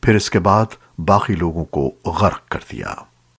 پھر اس کے بعد باقی لوگوں کو غرق کر دیا۔